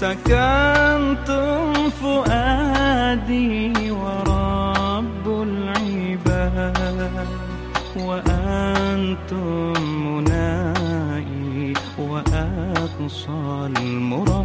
سكنتم فؤادي ورب العباد وأنتم منائي وأقصى المراد.